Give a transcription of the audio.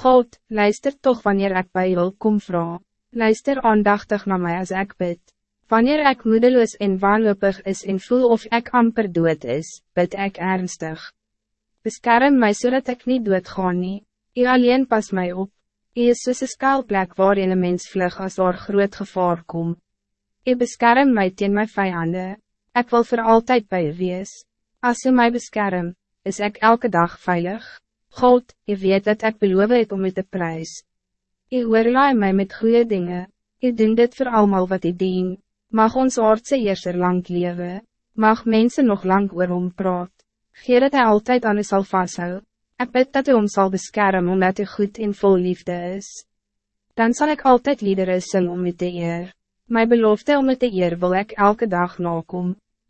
God, luister toch wanneer ik bij jou kom vrouw. Luister aandachtig naar mij als ik bid. Wanneer ik moedeloos en wanhopig is en voel of ik amper dood is, bid ik ernstig. Beskerm mij zodat ik niet dood ga nie. U alleen pas mij op. U is soos een skaalplek waarin een mens vlug als er groot gevaar kom. U beskerm mij teen my vijanden. Ik wil voor altijd bij u wees. Als u mij beskerm, is ik elke dag veilig. God, u weet dat ik beloof het om u te prijs. U oorlaai mij met goede dingen. U doen dit voor allemaal wat u dien. Mag ons aardse eerser lang leven. Mag mensen nog lang oor hom praat. Geer dat hij altijd aan u zal vasthou. Ik bid dat u om zal beschermen omdat u goed en vol liefde is. Dan zal ik altijd liederen zingen om u te eer. Mijn belofte om u te eer wil ik elke dag nakom.